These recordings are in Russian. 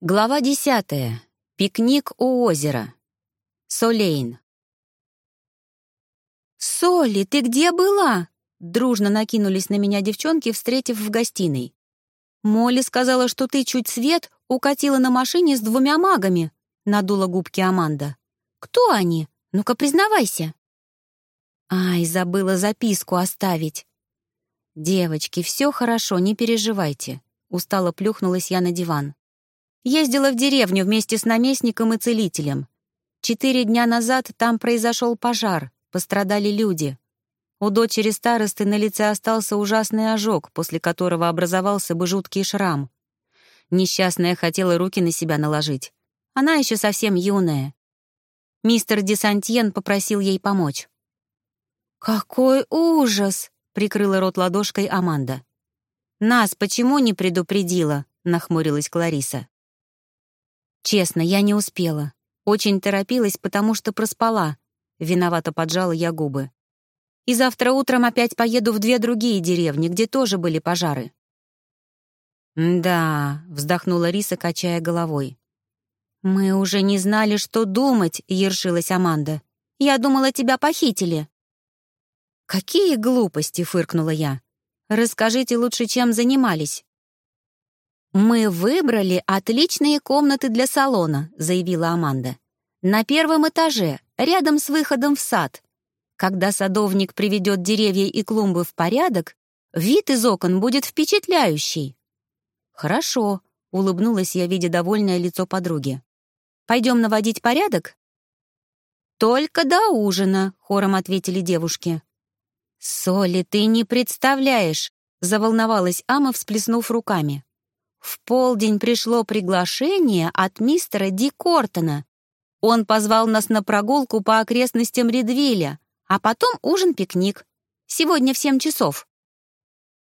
Глава десятая. Пикник у озера. Солейн. «Соли, ты где была?» Дружно накинулись на меня девчонки, встретив в гостиной. «Молли сказала, что ты чуть свет укатила на машине с двумя магами», — надула губки Аманда. «Кто они? Ну-ка, признавайся». «Ай, забыла записку оставить». «Девочки, все хорошо, не переживайте», — устало плюхнулась я на диван. Ездила в деревню вместе с наместником и целителем. Четыре дня назад там произошел пожар, пострадали люди. У дочери старосты на лице остался ужасный ожог, после которого образовался бы жуткий шрам. Несчастная хотела руки на себя наложить. Она еще совсем юная. Мистер Десантьен попросил ей помочь. «Какой ужас!» — прикрыла рот ладошкой Аманда. «Нас почему не предупредила?» — нахмурилась Клариса. Честно, я не успела. Очень торопилась, потому что проспала. Виновато поджала я губы. И завтра утром опять поеду в две другие деревни, где тоже были пожары. «Да», — вздохнула Риса, качая головой. «Мы уже не знали, что думать», — ершилась Аманда. «Я думала, тебя похитили». «Какие глупости!» — фыркнула я. «Расскажите лучше, чем занимались». «Мы выбрали отличные комнаты для салона», — заявила Аманда. «На первом этаже, рядом с выходом в сад. Когда садовник приведет деревья и клумбы в порядок, вид из окон будет впечатляющий». «Хорошо», — улыбнулась я, видя довольное лицо подруги. «Пойдем наводить порядок?» «Только до ужина», — хором ответили девушки. «Соли, ты не представляешь», — заволновалась Ама, всплеснув руками. В полдень пришло приглашение от мистера Ди Кортона. Он позвал нас на прогулку по окрестностям Редвиля, а потом ужин-пикник. Сегодня в семь часов.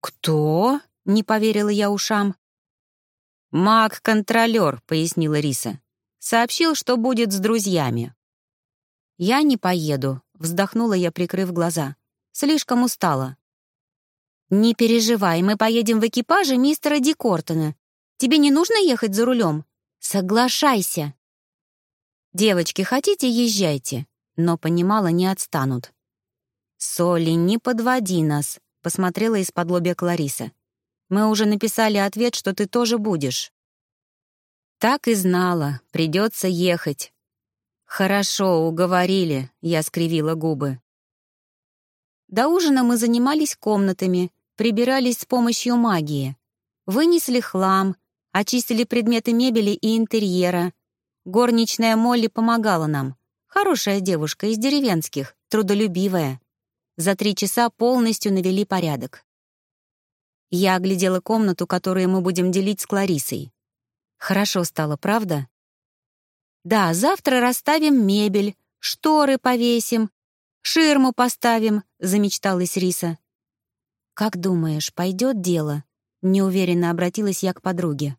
«Кто?» — не поверила я ушам. «Маг-контролер», — пояснила Риса. «Сообщил, что будет с друзьями». «Я не поеду», — вздохнула я, прикрыв глаза. «Слишком устала». «Не переживай, мы поедем в экипаже мистера Ди Кортона. Тебе не нужно ехать за рулем? Соглашайся!» «Девочки, хотите, езжайте!» Но понимала, не отстанут. «Соли, не подводи нас!» — посмотрела из-под лобья Клариса. «Мы уже написали ответ, что ты тоже будешь». «Так и знала, придется ехать». «Хорошо, уговорили», — я скривила губы. До ужина мы занимались комнатами, прибирались с помощью магии. Вынесли хлам, Очистили предметы мебели и интерьера. Горничная Молли помогала нам. Хорошая девушка из деревенских, трудолюбивая. За три часа полностью навели порядок. Я оглядела комнату, которую мы будем делить с Кларисой. Хорошо стало, правда? Да, завтра расставим мебель, шторы повесим, ширму поставим, замечталась Риса. Как думаешь, пойдет дело? Неуверенно обратилась я к подруге.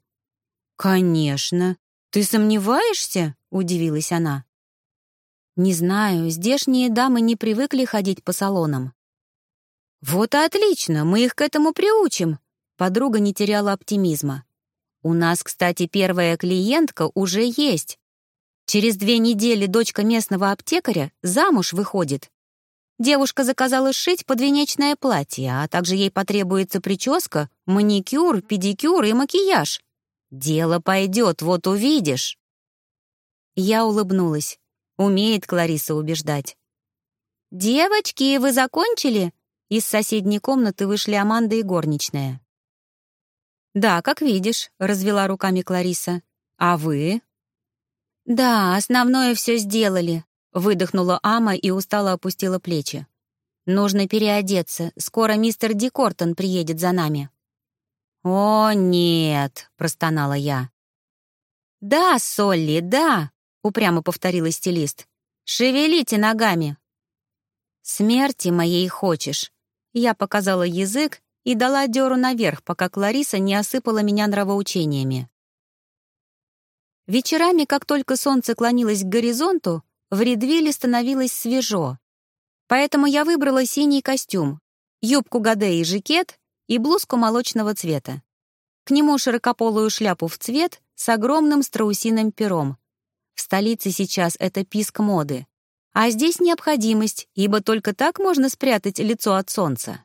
«Конечно. Ты сомневаешься?» — удивилась она. «Не знаю, здешние дамы не привыкли ходить по салонам». «Вот и отлично, мы их к этому приучим», — подруга не теряла оптимизма. «У нас, кстати, первая клиентка уже есть. Через две недели дочка местного аптекаря замуж выходит. Девушка заказала сшить подвенечное платье, а также ей потребуется прическа, маникюр, педикюр и макияж. «Дело пойдет, вот увидишь». Я улыбнулась. Умеет Клариса убеждать. «Девочки, вы закончили?» Из соседней комнаты вышли Аманда и горничная. «Да, как видишь», — развела руками Клариса. «А вы?» «Да, основное все сделали», — выдохнула Ама и устало опустила плечи. «Нужно переодеться. Скоро мистер Дикортон приедет за нами». «О, нет!» — простонала я. «Да, Солли, да!» — упрямо повторила стилист. «Шевелите ногами!» «Смерти моей хочешь!» Я показала язык и дала дёру наверх, пока Клариса не осыпала меня нравоучениями. Вечерами, как только солнце клонилось к горизонту, в Редвиле становилось свежо. Поэтому я выбрала синий костюм, юбку Гаде и жакет и блузку молочного цвета. К нему широкополую шляпу в цвет, с огромным страусиным пером. В столице сейчас это писк моды. А здесь необходимость, ибо только так можно спрятать лицо от солнца.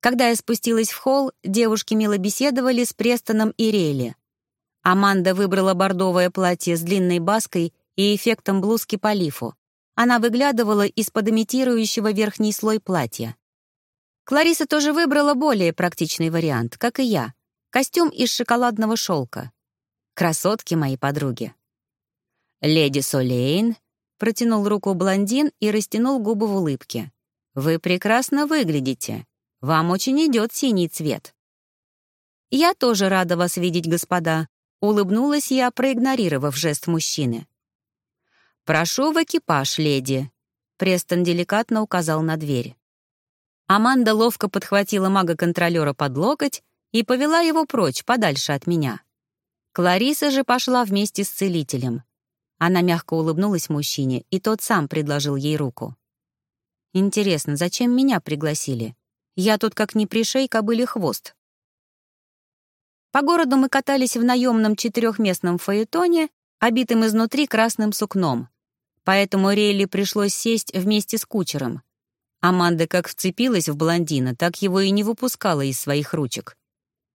Когда я спустилась в холл, девушки мило беседовали с Престоном и Рейли. Аманда выбрала бордовое платье с длинной баской и эффектом блузки по лифу. Она выглядывала из-под имитирующего верхний слой платья. Клариса тоже выбрала более практичный вариант, как и я. Костюм из шоколадного шелка. Красотки мои подруги. Леди Солейн протянул руку блондин и растянул губы в улыбке. «Вы прекрасно выглядите. Вам очень идет синий цвет». «Я тоже рада вас видеть, господа», — улыбнулась я, проигнорировав жест мужчины. «Прошу в экипаж, леди», — Престон деликатно указал на дверь. Аманда ловко подхватила мага-контролера под локоть и повела его прочь, подальше от меня. Клариса же пошла вместе с целителем. Она мягко улыбнулась мужчине, и тот сам предложил ей руку. «Интересно, зачем меня пригласили? Я тут как не пришей кобыли хвост». По городу мы катались в наемном четырехместном фаэтоне, обитым изнутри красным сукном поэтому Рейли пришлось сесть вместе с кучером. Аманда как вцепилась в блондина, так его и не выпускала из своих ручек.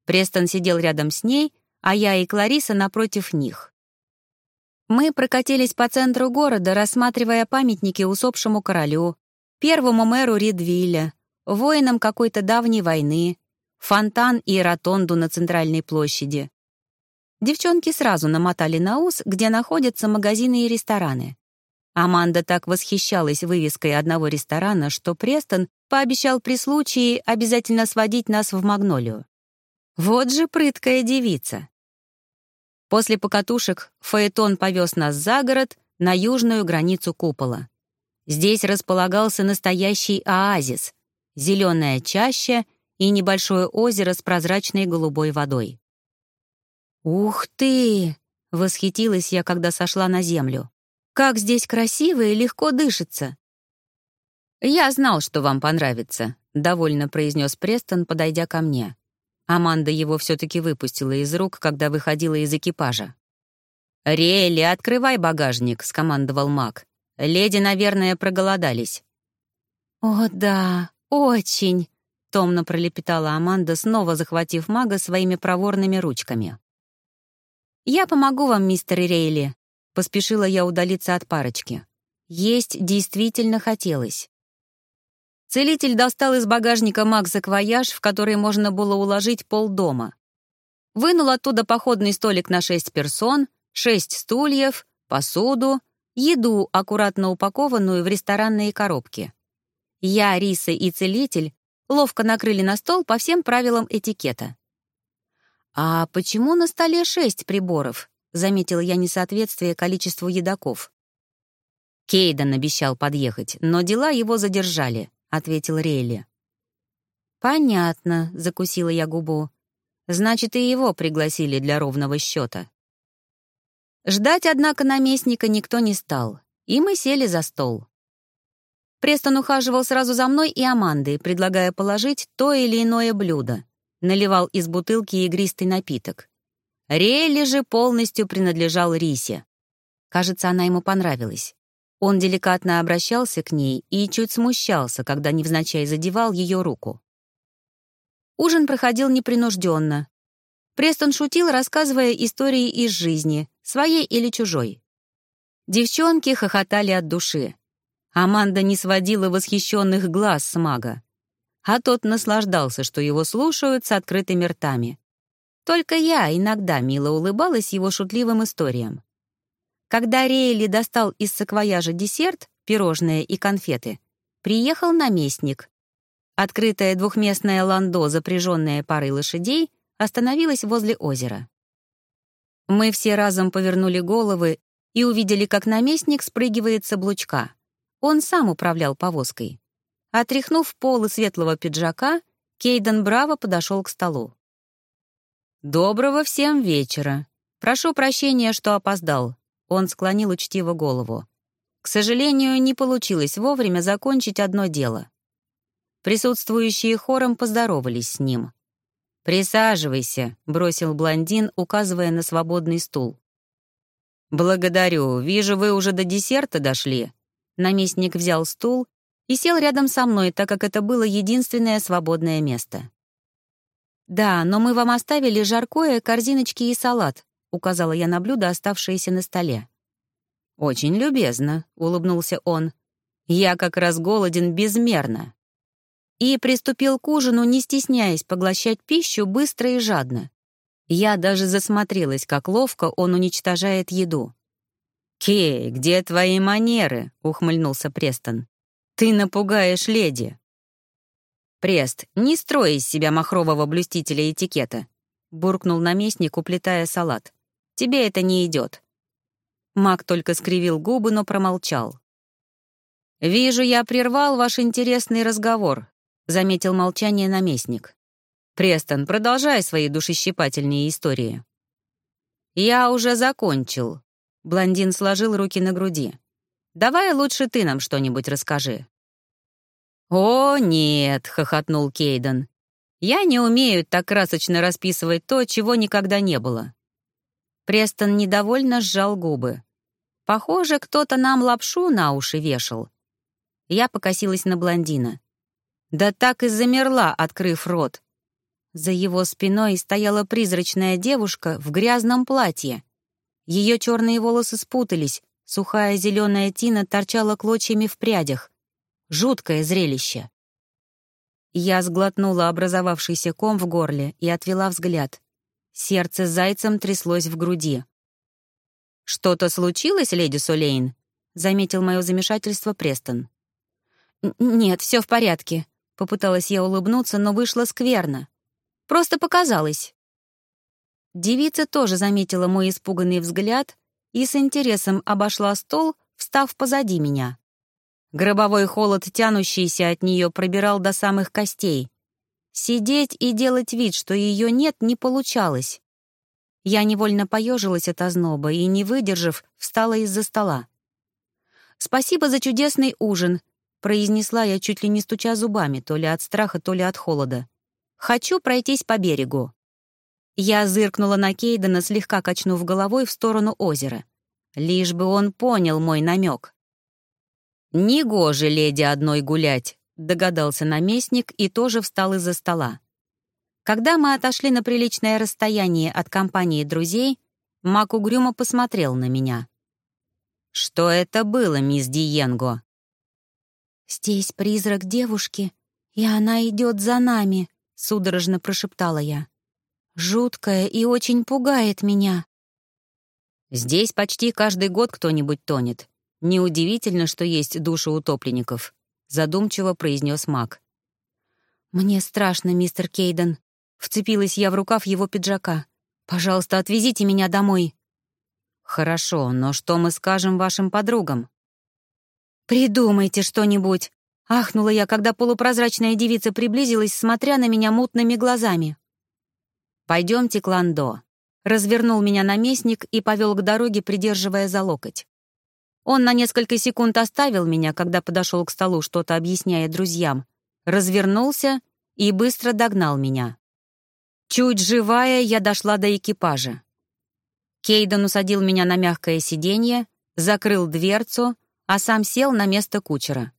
Престон сидел рядом с ней, а я и Клариса напротив них. Мы прокатились по центру города, рассматривая памятники усопшему королю, первому мэру Ридвилля, воинам какой-то давней войны, фонтан и ротонду на центральной площади. Девчонки сразу намотали на ус, где находятся магазины и рестораны. Аманда так восхищалась вывеской одного ресторана, что Престон пообещал при случае обязательно сводить нас в Магнолию. Вот же прыткая девица. После покатушек Фаэтон повез нас за город на южную границу купола. Здесь располагался настоящий оазис, зеленая чаща и небольшое озеро с прозрачной голубой водой. «Ух ты!» — восхитилась я, когда сошла на землю. Как здесь красиво и легко дышится!» «Я знал, что вам понравится», — довольно произнес Престон, подойдя ко мне. Аманда его все-таки выпустила из рук, когда выходила из экипажа. «Релли, открывай багажник», — скомандовал маг. «Леди, наверное, проголодались». «О, да, очень», — томно пролепетала Аманда, снова захватив мага своими проворными ручками. «Я помогу вам, мистер Рейли», Поспешила я удалиться от парочки. Есть действительно хотелось. Целитель достал из багажника Макс-саквояж, в который можно было уложить полдома. Вынул оттуда походный столик на шесть персон, шесть стульев, посуду, еду, аккуратно упакованную в ресторанные коробки. Я, Риса и целитель ловко накрыли на стол по всем правилам этикета. «А почему на столе шесть приборов?» — заметила я несоответствие количеству едоков. «Кейден обещал подъехать, но дела его задержали», — ответил Рейли. «Понятно», — закусила я губу. «Значит, и его пригласили для ровного счета». Ждать, однако, наместника никто не стал, и мы сели за стол. Престон ухаживал сразу за мной и Амандой, предлагая положить то или иное блюдо. Наливал из бутылки игристый напиток. Риэлли же полностью принадлежал Рисе. Кажется, она ему понравилась. Он деликатно обращался к ней и чуть смущался, когда невзначай задевал ее руку. Ужин проходил непринужденно. Престон шутил, рассказывая истории из жизни, своей или чужой. Девчонки хохотали от души. Аманда не сводила восхищенных глаз с мага. А тот наслаждался, что его слушают с открытыми ртами. Только я иногда мило улыбалась его шутливым историям. Когда Рейли достал из саквояжа десерт, пирожные и конфеты, приехал наместник. Открытое двухместное ландо, запряженное парой лошадей, остановилось возле озера. Мы все разом повернули головы и увидели, как наместник спрыгивает с облучка. Он сам управлял повозкой. Отряхнув полы светлого пиджака, Кейден Браво подошел к столу. «Доброго всем вечера. Прошу прощения, что опоздал». Он склонил учтиво голову. К сожалению, не получилось вовремя закончить одно дело. Присутствующие хором поздоровались с ним. «Присаживайся», — бросил блондин, указывая на свободный стул. «Благодарю. Вижу, вы уже до десерта дошли». Наместник взял стул и сел рядом со мной, так как это было единственное свободное место. «Да, но мы вам оставили жаркое, корзиночки и салат», — указала я на блюдо, оставшееся на столе. «Очень любезно», — улыбнулся он. «Я как раз голоден безмерно». И приступил к ужину, не стесняясь поглощать пищу быстро и жадно. Я даже засмотрелась, как ловко он уничтожает еду. «Кей, где твои манеры?» — ухмыльнулся Престон. «Ты напугаешь леди». «Прест, не строй из себя махрового блюстителя этикета», — буркнул наместник, уплетая салат. «Тебе это не идет». Маг только скривил губы, но промолчал. «Вижу, я прервал ваш интересный разговор», — заметил молчание наместник. Престон, продолжай свои душещипательные истории». «Я уже закончил». Блондин сложил руки на груди. «Давай лучше ты нам что-нибудь расскажи». «О, нет», — хохотнул Кейден. «Я не умею так красочно расписывать то, чего никогда не было». Престон недовольно сжал губы. «Похоже, кто-то нам лапшу на уши вешал». Я покосилась на блондина. Да так и замерла, открыв рот. За его спиной стояла призрачная девушка в грязном платье. Ее черные волосы спутались, сухая зеленая тина торчала клочьями в прядях. Жуткое зрелище. Я сглотнула образовавшийся ком в горле и отвела взгляд. Сердце зайцем тряслось в груди. «Что-то случилось, леди Сулейн?» — заметил мое замешательство Престон. «Нет, все в порядке», — попыталась я улыбнуться, но вышло скверно. Просто показалось». Девица тоже заметила мой испуганный взгляд и с интересом обошла стол, встав позади меня. Гробовой холод, тянущийся от нее, пробирал до самых костей. Сидеть и делать вид, что ее нет, не получалось. Я невольно поежилась от озноба и, не выдержав, встала из-за стола. «Спасибо за чудесный ужин», — произнесла я, чуть ли не стуча зубами, то ли от страха, то ли от холода. Хочу пройтись по берегу». Я зыркнула на Кейдена, слегка качнув головой в сторону озера. Лишь бы он понял мой намек. «Негоже леди одной гулять», — догадался наместник и тоже встал из-за стола. Когда мы отошли на приличное расстояние от компании друзей, Мак угрюмо посмотрел на меня. «Что это было, мисс Диенго?» «Здесь призрак девушки, и она идет за нами», — судорожно прошептала я. «Жуткая и очень пугает меня». «Здесь почти каждый год кто-нибудь тонет. Неудивительно, что есть души утопленников», — задумчиво произнес маг. «Мне страшно, мистер Кейден», — вцепилась я в рукав его пиджака. «Пожалуйста, отвезите меня домой». «Хорошо, но что мы скажем вашим подругам?» «Придумайте что-нибудь», Ахнула я, когда полупрозрачная девица приблизилась, смотря на меня мутными глазами. «Пойдемте к Ландо», — развернул меня наместник и повел к дороге, придерживая за локоть. Он на несколько секунд оставил меня, когда подошел к столу, что-то объясняя друзьям, развернулся и быстро догнал меня. Чуть живая, я дошла до экипажа. Кейден усадил меня на мягкое сиденье, закрыл дверцу, а сам сел на место кучера.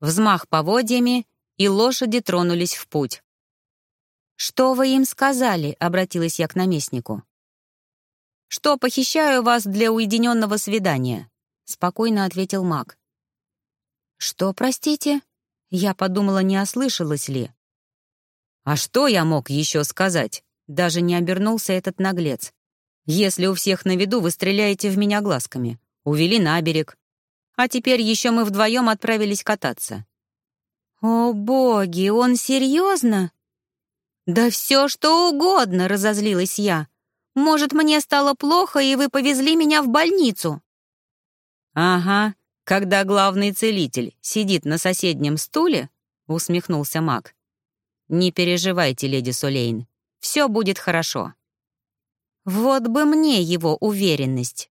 Взмах поводьями, и лошади тронулись в путь. «Что вы им сказали?» — обратилась я к наместнику. «Что похищаю вас для уединенного свидания», — спокойно ответил маг. «Что, простите?» Я подумала, не ослышалась ли. «А что я мог еще сказать?» Даже не обернулся этот наглец. «Если у всех на виду вы стреляете в меня глазками. Увели на берег. А теперь еще мы вдвоем отправились кататься. «О, боги, он серьезно?» «Да все, что угодно!» — разозлилась я. «Может, мне стало плохо, и вы повезли меня в больницу?» «Ага, когда главный целитель сидит на соседнем стуле», — усмехнулся маг. «Не переживайте, леди Сулейн, все будет хорошо». Вот бы мне его уверенность.